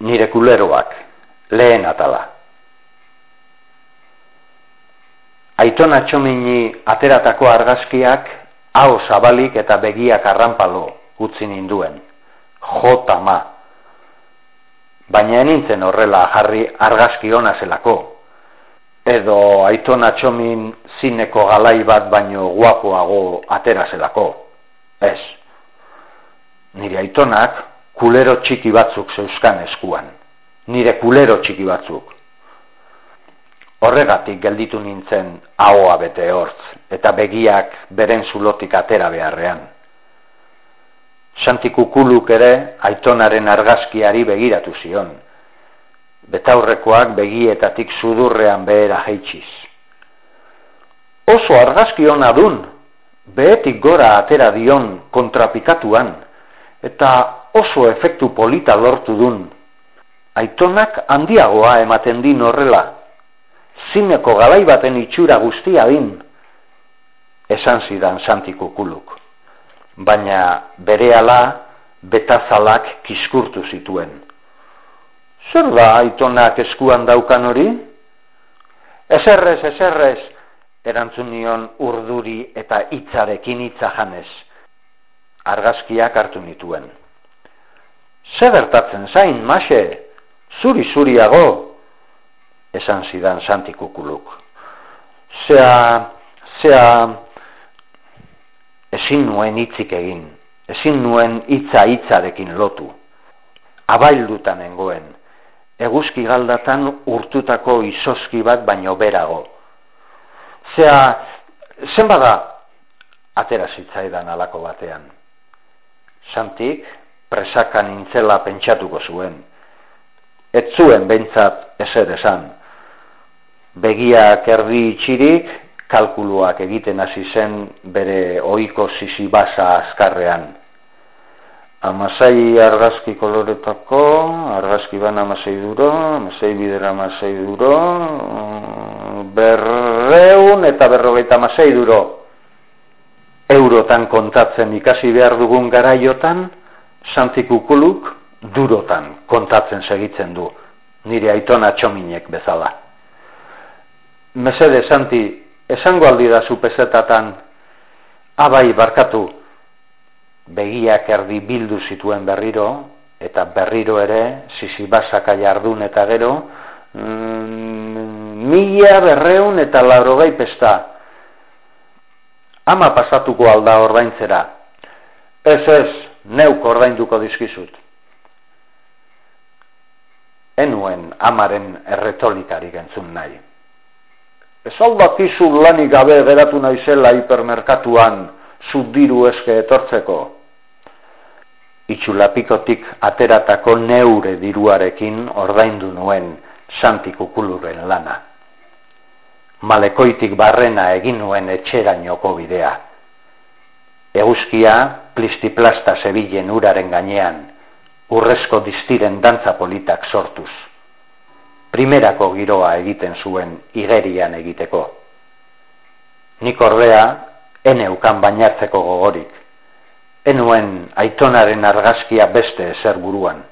nire kuleroak, lehen atala. Aiton atxomini ateratako argazkiak, hau zabalik eta begiak arrampalo utzi ninduen. Jota ma. Baina enintzen horrela jarri argazki hona zelako. Edo aiton atxomin zineko galai bat baino guapoago atera zelako. Ez. Nire aitonak kulero txiki batzuk zeuskan eskuan. Nire kulero txiki batzuk. Horregatik gelditu nintzen ahoa bete hortz, eta begiak beren zulotik atera beharrean. Santikukuluk ere aitonaren argazkiari begiratu zion. Betaurrekoak begietatik sudurrean behera jeitsiz. Oso argazki hona dun, behetik gora atera dion kontrapikatuan, eta oso efektu polita lortu dun. Aitonak handiagoa ematen din horrela. Zineko galai baten itxura guztia din. Esan zidan santikukuluk. Baina berehala betazalak kiskurtu zituen. Zer da aitonak eskuan daukan hori? Eserrez, eserrez, erantzun nion urduri eta hitzarekin hitza janez. Argazkiak hartu nituen. Ze bertatzen zain, mase, zuri zuriago, esan zidan santikukuluk. Zea, zea, ezin nuen hitzik egin, ezin nuen hitza hitzarekin lotu. Abaildutan nengoen, eguzki galdatan urtutako izoski bat baino berago. Zea, zen bada, atera zitzaidan alako batean. Santik, presaka nintzela pentsatuko zuen. Ez zuen behintzat ezer esan. Begiak erdi itxirik, kalkuluak egiten hasi zen bere ohiko sisi basa azkarrean. Amasai argazki koloretako, argazki ban amasei duro, amasei bidera amasei duro, berreun eta berrogeita amasei duro. Eurotan kontatzen ikasi behar dugun garaiotan, santikukuluk durotan kontatzen segitzen du, nire aitona txominek bezala. Mesede, santi, esango aldi da zupezetatan, abai barkatu, begiak erdi bildu zituen berriro, eta berriro ere, sisi basaka jardun eta gero, mm, mila berreun eta laurogei pesta, ama pasatuko alda ordaintzera. Ez ez, neuk ordainduko dizkizut. Enuen amaren erretolikarik entzun nahi. Ez aldakizu lanik gabe geratu naizela hipermerkatuan zudiru eske etortzeko. Itxulapikotik ateratako neure diruarekin ordaindu nuen santikukulurren lana. Malekoitik barrena egin nuen etxerainoko bidea. Eguzkia plistiplasta zebilen uraren gainean, urrezko diztiren dantza politak sortuz. Primerako giroa egiten zuen igerian egiteko. Nik ordea, eneukan bainatzeko gogorik. Enuen aitonaren argazkia beste ezer buruan.